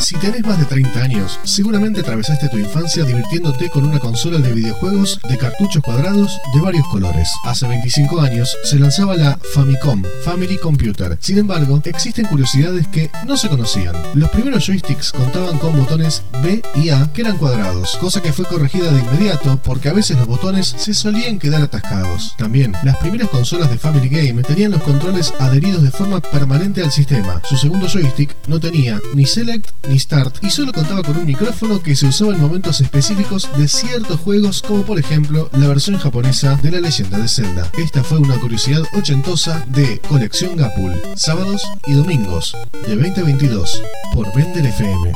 Si tenés más de 30 años, seguramente atravesaste tu infancia divirtiéndote con una consola de videojuegos de cartuchos cuadrados de varios colores. Hace 25 años se lanzaba la Famicom, Family Computer. Sin embargo, existen curiosidades que no se conocían. Los primeros joysticks contaban con botones B y A que eran cuadrados, cosa que fue corregida de inmediato porque a veces los botones se solían quedar atascados. También, las primeras consolas de Family Game tenían los controles adheridos de forma permanente al sistema. Su segundo joystick no tenía ni Select y solo contaba con un micrófono que se usaba en momentos específicos de ciertos juegos como por ejemplo la versión japonesa de la leyenda de Zelda. Esta fue una curiosidad ochentosa de Colección Gapul, sábados y domingos de 2022 por Vendel FM.